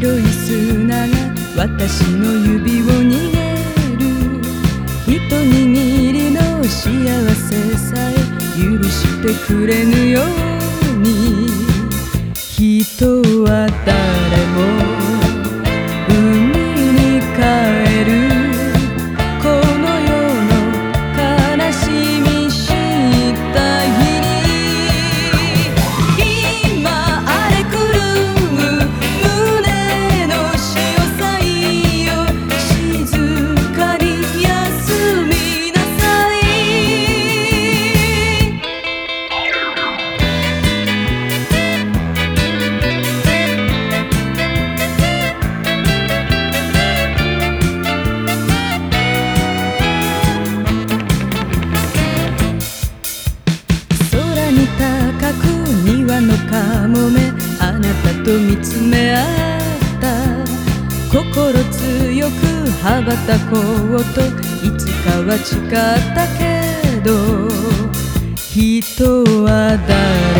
白い砂が私の指を握る。一握りの幸せさえ許してくれぬように。人は誰と見つめ合った。心強く羽ばたこうと。いつかは誓ったけど。人は誰？